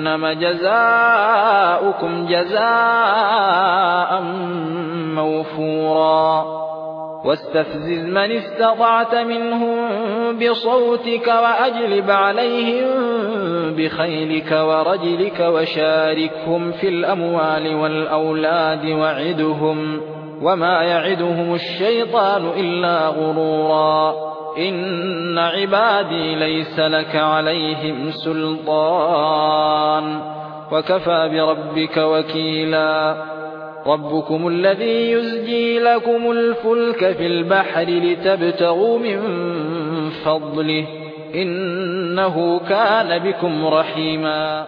جهنم جزاؤكم جزاء موفورا. واستفزز من استطعت منهم بصوتك وأجلب عليهم بخيلك ورجلك وشاركهم في الأموال والأولاد وعدهم وما يعدهم الشيطان إلا غرورا. إن عبادي ليس لك عليهم سلطان. وكفى بربك وكيلا. ربكم الذي يزجي لكم الفلك في البحر لتبتغوا من فضله. إنه كان بكم رحيما.